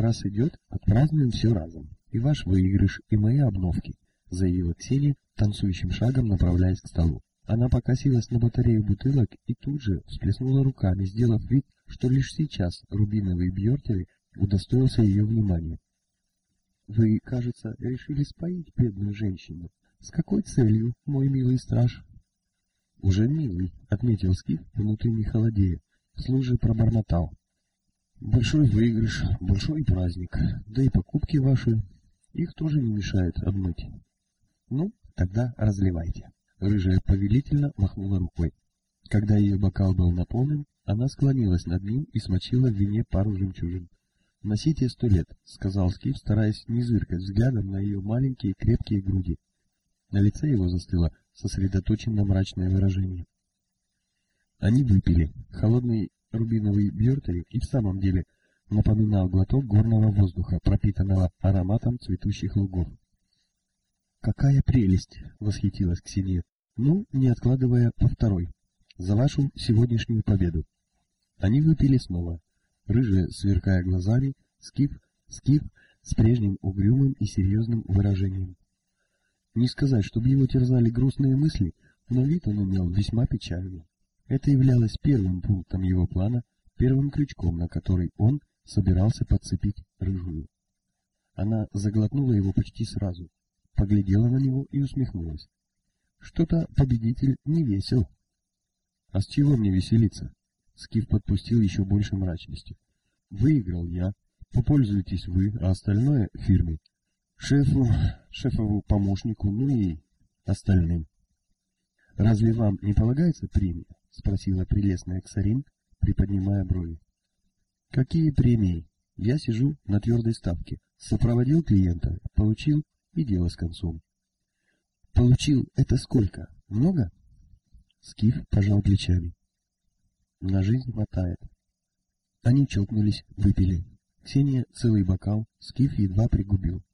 раз идет, отпразднуем все разом. И ваш выигрыш, и мои обновки, заявила Ксения, танцующим шагом направляясь к столу. Она покосилась на батарею бутылок и тут же всплеснула руками, сделав вид, что лишь сейчас рубиновый Бьортери удостоился ее внимания. «Вы, кажется, решили споить бедную женщину. С какой целью, мой милый страж?» «Уже милый», — отметил Скиф, внутренне холодея. Служи пробормотал. «Большой выигрыш, большой праздник, да и покупки ваши, их тоже не мешает обмыть». «Ну, тогда разливайте». Рыжая повелительно махнула рукой. Когда ее бокал был наполнен, она склонилась над ним и смочила в вине пару жемчужин. «Носите сто лет», — сказал Скиф, стараясь не зыркать взглядом на ее маленькие крепкие груди. На лице его застыло сосредоточенно мрачное выражение. Они выпили. Холодный рубиновый бьертери и в самом деле напоминал глоток горного воздуха, пропитанного ароматом цветущих лугов. «Какая прелесть!» — восхитилась Ксения. «Ну, не откладывая по второй. За вашу сегодняшнюю победу». Они выпили снова. Рыжая, сверкая глазами, скиф, скиф с прежним угрюмым и серьезным выражением. Не сказать, чтобы его терзали грустные мысли, но вид он имел весьма печальный. Это являлось первым пунктом его плана, первым крючком, на который он собирался подцепить рыжую. Она заглотнула его почти сразу, поглядела на него и усмехнулась. Что-то победитель не весел. А с чего мне веселиться? Скиф подпустил еще больше мрачности. Выиграл я, попользуйтесь вы, а остальное фирме шефу, шефову помощнику, ну и остальным. «Разве вам не полагается премия?» — спросила прелестная Ксарин, приподнимая брови. «Какие премии? Я сижу на твердой ставке. Сопроводил клиента, получил, и дело с концом». «Получил это сколько? Много?» Скиф пожал плечами. «На жизнь хватает». Они чокнулись, выпили. Ксения целый бокал, Скиф едва пригубил.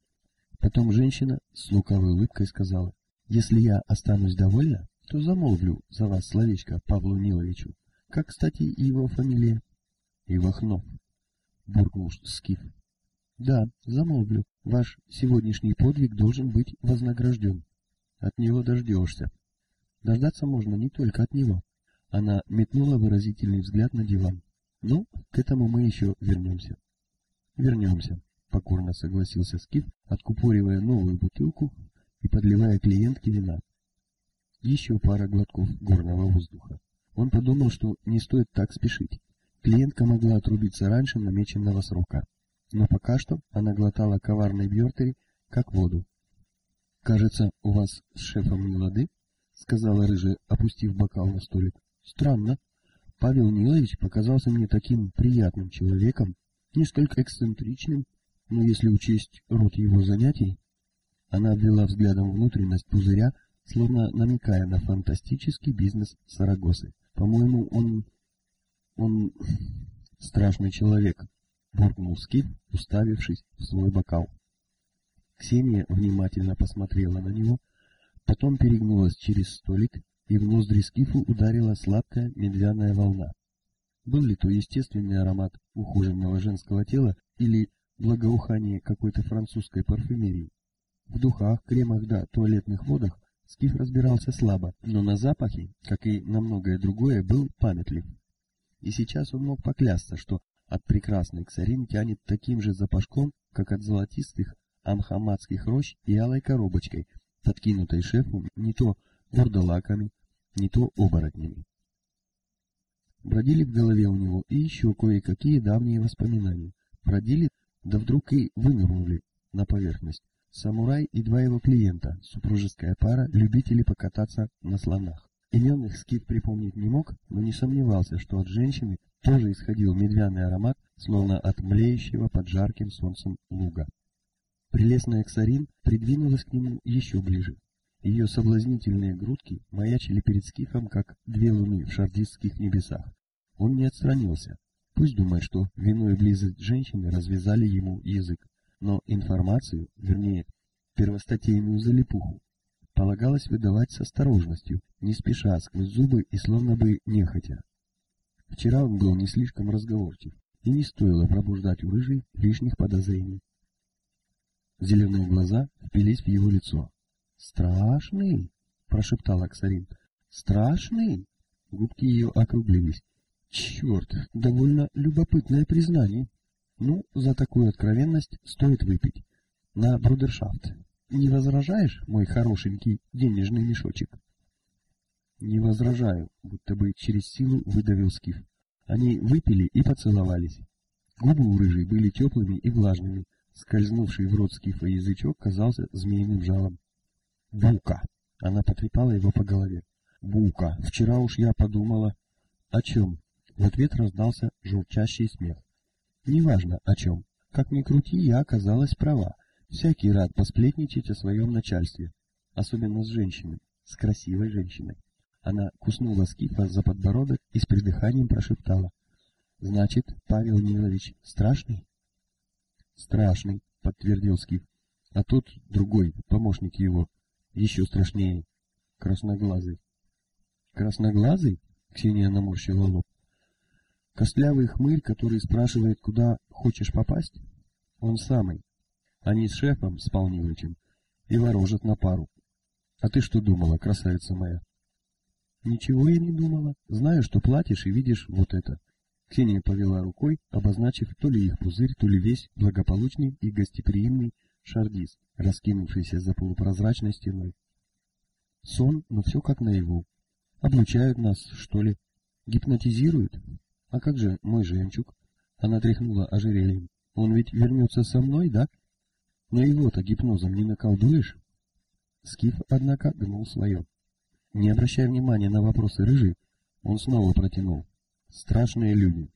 Потом женщина с лукавой улыбкой сказала, «Если я останусь довольна, то замолвлю за вас словечко Павлу Ниловичу. Как, кстати, и его фамилия?» «Ивахнов», — буркнул Скиф. «Да, замолвлю. Ваш сегодняшний подвиг должен быть вознагражден. От него дождешься. Дождаться можно не только от него». Она метнула выразительный взгляд на диван. «Ну, к этому мы еще вернемся». «Вернемся». — покорно согласился Скиф, откупоривая новую бутылку и подливая клиентке вина. Еще пара глотков горного воздуха. Он подумал, что не стоит так спешить. Клиентка могла отрубиться раньше намеченного срока. Но пока что она глотала коварный бьортери, как воду. «Кажется, у вас с шефом не лады?» — сказала рыжая, опустив бокал на столик. «Странно. Павел Нилович показался мне таким приятным человеком, несколько эксцентричным, но если учесть род его занятий, она обвела взглядом внутренность пузыря, словно намекая на фантастический бизнес Сарагосы. По-моему, он... он... страшный человек, буркнул Скиф, уставившись в свой бокал. Ксения внимательно посмотрела на него, потом перегнулась через столик, и в ноздри Скифу ударила сладкая медвяная волна. Был ли то естественный аромат ухоженного женского тела или благоухание какой-то французской парфюмерии. В духах, кремах да туалетных водах Скиф разбирался слабо, но на запахи, как и на многое другое, был памятлив. И сейчас он мог поклясться, что от прекрасной ксарин тянет таким же запашком, как от золотистых амхамадских рощ и алой коробочкой, подкинутой шефу не то вурдалаками, не то оборотнями. Бродили в голове у него и еще кое-какие давние воспоминания. Бродили да вдруг и вынырнули на поверхность. Самурай и два его клиента, супружеская пара, любители покататься на слонах. Имен их Скиф припомнить не мог, но не сомневался, что от женщины тоже исходил медвяный аромат, словно от млеющего под жарким солнцем луга. Прелестная Ксарин придвинулась к нему еще ближе. Ее соблазнительные грудки маячили перед Скифом, как две луны в шардистских небесах. Он не отстранился, Пусть думает, что вину и близость женщины развязали ему язык, но информацию, вернее, первостатейную залипуху, полагалось выдавать с осторожностью, не спеша, сквозь зубы и словно бы нехотя. Вчера он был не слишком разговорчив, и не стоило пробуждать у рыжей лишних подозрений. Зеленые глаза впились в его лицо. «Страшный!» — прошептал Аксарин. «Страшный!» Губки ее округлились. «Черт, довольно любопытное признание. Ну, за такую откровенность стоит выпить. На брудершафт. Не возражаешь, мой хорошенький денежный мешочек?» «Не возражаю», будто бы через силу выдавил Скиф. Они выпили и поцеловались. Губы у рыжей были теплыми и влажными. Скользнувший в рот Скифа язычок казался змеиным жалом. «Бука!» — она потрепала его по голове. «Бука! Вчера уж я подумала...» «О чем?» В ответ раздался журчащий смех. «Неважно, о чем. Как ни крути, я оказалась права. Всякий рад посплетничать о своем начальстве. Особенно с женщиной, с красивой женщиной. Она куснула Скифа за подбородок и с придыханием прошептала. «Значит, Павел Нилович страшный?» «Страшный», — подтвердил Скиф. «А тут другой, помощник его, еще страшнее, красноглазый». «Красноглазый?» — Ксения наморщила лоб. «Костлявый хмырь, который спрашивает, куда хочешь попасть?» «Он самый. Они с шефом, с Полнилычем, и ворожат на пару. А ты что думала, красавица моя?» Ничего я не думала. Знаю, что платишь и видишь вот это. Ксения повела рукой, обозначив то ли их пузырь, то ли весь благополучный и гостеприимный шардис, раскинувшийся за полупрозрачной стеной. Сон, но все как наяву. Облучают нас, что ли? Гипнотизируют? А как же мой жемчуг? Она тряхнула ожерельем. Он ведь вернется со мной, да? Но его-то гипнозом не наколдуешь? Скиф, однако, гнул свое. Не обращая внимания на вопросы рыжий, он снова протянул. Страшные люди.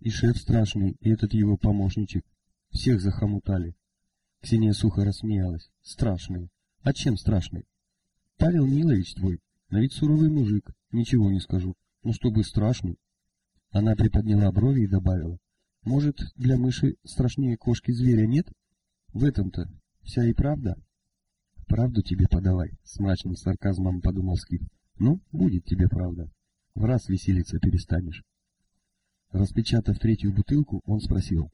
И шеф страшный, и этот его помощничек. Всех захомутали. Ксения сухо рассмеялась. Страшные. А чем страшный? Павел Нилович твой, на вид суровый мужик, ничего не скажу. Но чтобы страшный. Она приподняла брови и добавила. Может, для мыши страшнее кошки зверя нет? В этом-то вся и правда. Правду тебе подавай, с мрачным сарказмом подумал Скиф. Ну, будет тебе правда. В раз веселиться перестанешь. Распечатав третью бутылку, он спросил.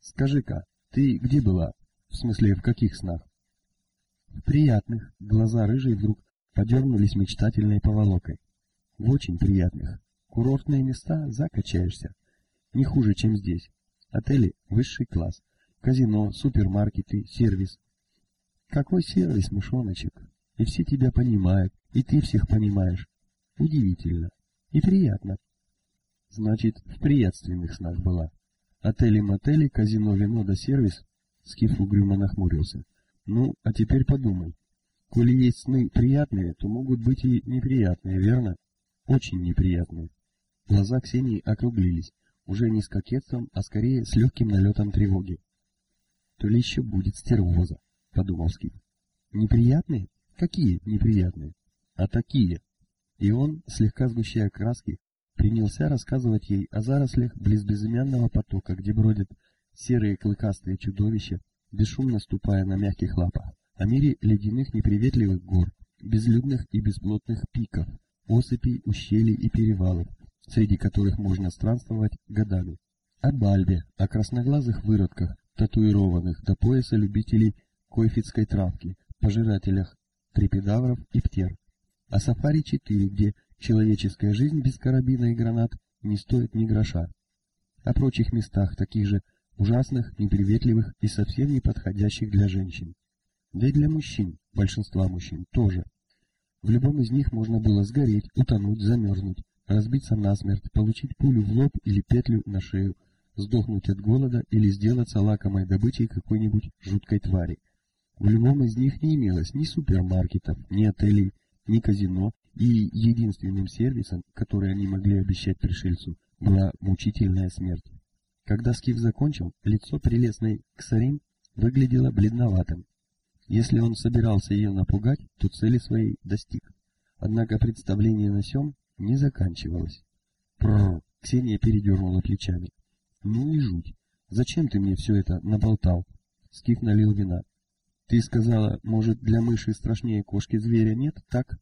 Скажи-ка, ты где была? В смысле, в каких снах? В приятных. Глаза рыжие вдруг подернулись мечтательной поволокой. В очень приятных. Курортные места закачаешься. Не хуже, чем здесь. Отели высший класс. Казино, супермаркеты, сервис, какой сервис, мышоночек. И все тебя понимают, и ты всех понимаешь. Удивительно. И приятно. Значит, в приятственных снах была. Отели-мотели, казино, вино да сервис. Скиф угрюмо нахмурился. Ну, а теперь подумай. Коли есть сны приятные, то могут быть и неприятные, верно? Очень неприятные. Глаза Ксении округлились, уже не с кокетством, а скорее с легким налетом тревоги. То ли еще будет стервоза подумал Скип. Неприятные? Какие неприятные? А такие. И он, слегка сгущая краски, принялся рассказывать ей о зарослях близ безымянного потока, где бродят серые клыкастые чудовища, бесшумно ступая на мягких лапах, о мире ледяных неприветливых гор, безлюдных и бесплотных пиков, осыпей, ущелий и перевалов, среди которых можно странствовать годами. О Бальбе, о красноглазых выродках, татуированных до пояса любителей койфитской травки, пожирателях трепидавров и птер. А сафари-4, где человеческая жизнь без карабина и гранат не стоит ни гроша. О прочих местах, таких же ужасных, неприветливых и совсем не подходящих для женщин. Да и для мужчин, большинства мужчин, тоже. В любом из них можно было сгореть, утонуть, замерзнуть, разбиться насмерть, получить пулю в лоб или петлю на шею, сдохнуть от голода или сделаться лакомой добычей какой-нибудь жуткой твари. В любом из них не имелось ни супермаркетов, ни отелей, ни казино, и единственным сервисом, который они могли обещать пришельцу, была мучительная смерть. Когда Скиф закончил, лицо прелестной Ксарин выглядело бледноватым. Если он собирался ее напугать, то цели своей достиг. Однако представление на сём не заканчивалось. Прррр, Ксения передернула плечами. Ну и жуть. Зачем ты мне все это наболтал? Скиф налил вина. Ты сказала, может, для мыши страшнее кошки-зверя нет, так?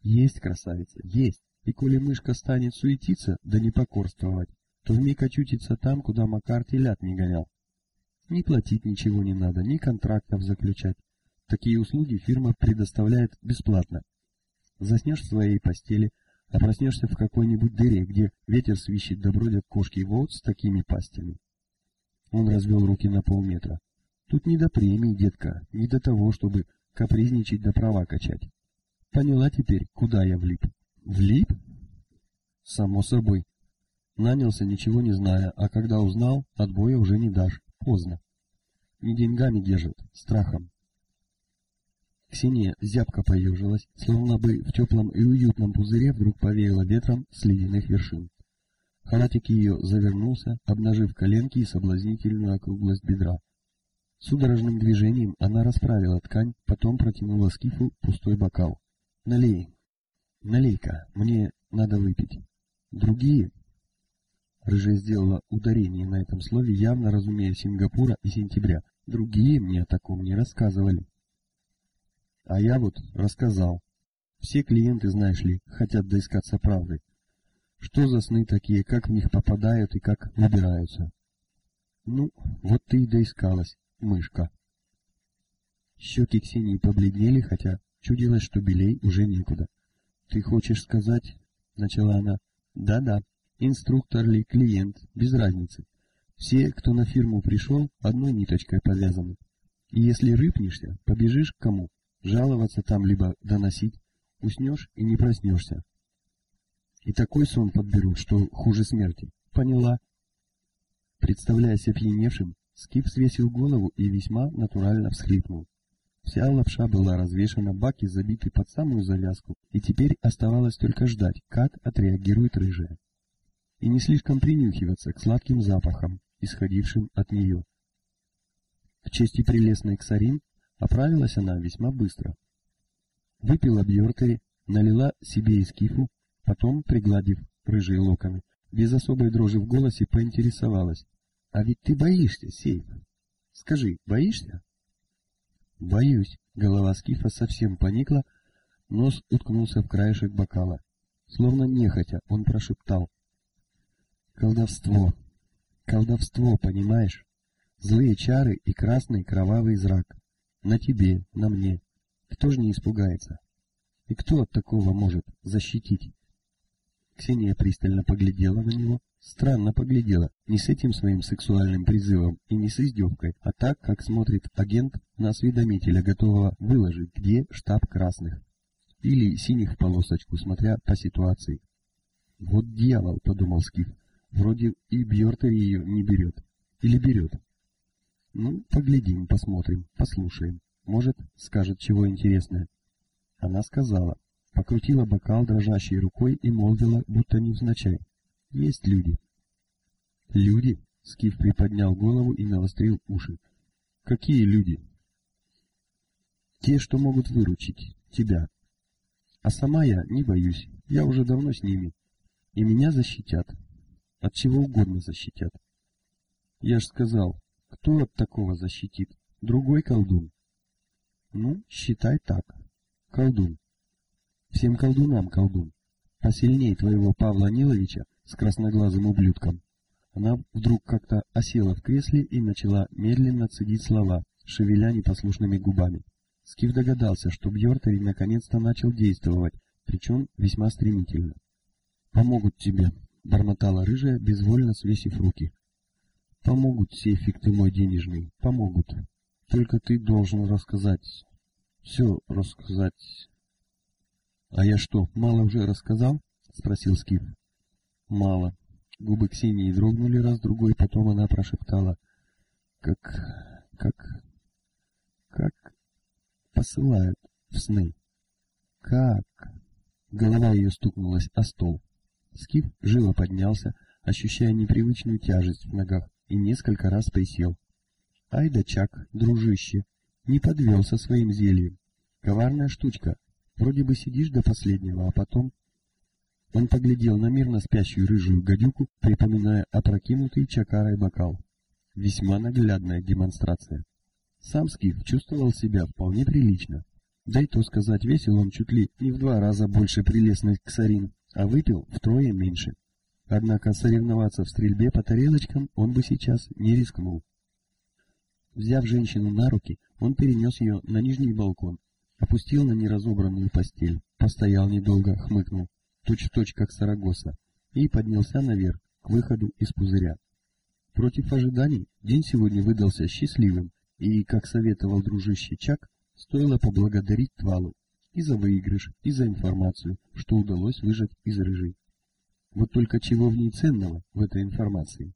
Есть, красавица, есть. И коли мышка станет суетиться, да не покорствовать, то вмиг очутится там, куда Макар телят не гонял. Ни платить ничего не надо, ни контрактов заключать. Такие услуги фирма предоставляет бесплатно. Заснешь в своей постели, а проснешься в какой-нибудь дыре, где ветер свищет да бродят кошки вот с такими пастями. Он развел руки на полметра. Тут не до премии, детка, не до того, чтобы капризничать да права качать. Поняла теперь, куда я влип? Влип? Само собой. Нанялся, ничего не зная, а когда узнал, отбоя уже не дашь. Поздно. Не деньгами держат, страхом. Ксения зябко поежилась, словно бы в теплом и уютном пузыре вдруг повеяло ветром с ледяных вершин. Халатик ее завернулся, обнажив коленки и соблазнительную округлость бедра. Судорожным движением она расправила ткань, потом протянула скифу пустой бокал. «Налей! Налей-ка, мне надо выпить. Другие...» Рыжая сделала ударение на этом слове, явно разумея Сингапура и сентября. «Другие мне о таком не рассказывали». А я вот рассказал. Все клиенты, знаешь ли, хотят доискаться правды. Что за сны такие, как в них попадают и как выбираются? Ну, вот ты и доискалась, мышка. Щеки Ксении побледнели, хотя чудилось, что белей уже некуда. Ты хочешь сказать, начала она. Да-да, инструктор ли, клиент, без разницы. Все, кто на фирму пришел, одной ниточкой повязаны. И если рыпнешься, побежишь к кому? Жаловаться там, либо доносить. Уснешь и не проснешься. И такой сон подберут, что хуже смерти. Поняла? Представляясь опьяневшим, Скип свесил голову и весьма натурально всхлипнул. Вся лапша была развешана, баки забиты под самую завязку, и теперь оставалось только ждать, как отреагирует рыжая. И не слишком принюхиваться к сладким запахам, исходившим от нее. В чести прелестной Ксарин оправилась она весьма быстро. Выпила Бьортери, налила себе из кифу, Потом, пригладив рыжие локоны, без особой дрожи в голосе поинтересовалась. «А ведь ты боишься, Сейф? Скажи, боишься?» «Боюсь». Голова Скифа совсем поникла, нос уткнулся в краешек бокала. Словно нехотя, он прошептал. «Колдовство! Колдовство, понимаешь? Злые чары и красный кровавый зрак. На тебе, на мне. Кто ж не испугается? И кто от такого может защитить?» Ксения пристально поглядела на него, странно поглядела, не с этим своим сексуальным призывом и не с издевкой, а так, как смотрит агент на осведомителя, готового выложить, где штаб красных. Или синих в полосочку, смотря по ситуации. «Вот дьявол», — подумал Скиф, — «вроде и Бьортер ее не берет. Или берет». «Ну, поглядим, посмотрим, послушаем. Может, скажет чего интересное». Она сказала, покрутила бокал дрожащей рукой и молвила, будто невзначай. «Есть люди». «Люди?» — Скиф приподнял голову и навострил уши. «Какие люди?» «Те, что могут выручить тебя. А сама я не боюсь, я уже давно с ними. И меня защитят. От чего угодно защитят. Я ж сказал, кто от такого защитит? Другой колдун. Ну, считай так. Колдун. Всем колдунам колдун. Посильней твоего Павла Ниловича с красноглазым ублюдком. Она вдруг как-то осела в кресле и начала медленно цедить слова, шевеля непослушными губами. Скиф догадался, что Бьортери наконец-то начал действовать, причем весьма стремительно. «Помогут тебе», — бормотала рыжая, безвольно свесив руки. «Помогут, сейфик ты мой денежный, помогут. Только ты должен рассказать, все рассказать, «А я что, мало уже рассказал?» — спросил Скиф. «Мало». Губы Ксении дрогнули раз-другой, потом она прошептала. «Как... как... как... посылают в сны». «Как...» Голова ее стукнулась о стол. Скиф живо поднялся, ощущая непривычную тяжесть в ногах, и несколько раз присел. «Ай да Чак, дружище, не подвел со своим зельем. Коварная штучка, Вроде бы сидишь до последнего, а потом... Он поглядел на мирно спящую рыжую гадюку, припоминая опрокинутый чакарой бокал. Весьма наглядная демонстрация. Сам Скиф чувствовал себя вполне прилично. Да и то сказать, весил он чуть ли не в два раза больше прелестной ксарин, а выпил втрое меньше. Однако соревноваться в стрельбе по тарелочкам он бы сейчас не рискнул. Взяв женщину на руки, он перенес ее на нижний балкон, опустил на неразобранную постель, постоял недолго, хмыкнул, точь-в-точь -точь, как Сарагоса, и поднялся наверх, к выходу из пузыря. Против ожиданий день сегодня выдался счастливым, и, как советовал дружище Чак, стоило поблагодарить Твалу и за выигрыш, и за информацию, что удалось выжать из рыжей. Вот только чего в ней ценного, в этой информации?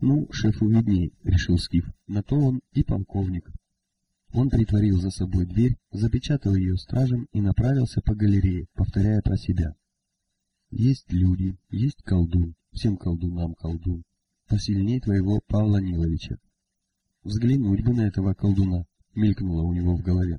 Ну, шефу видней, решил Скиф, на то он и полковник. Он притворил за собой дверь, запечатал ее стражем и направился по галерее, повторяя про себя. Есть люди, есть колдун, всем колдунам колдун, посильней твоего Павла Ниловича. Взглянуть бы на этого колдуна, мелькнуло у него в голове.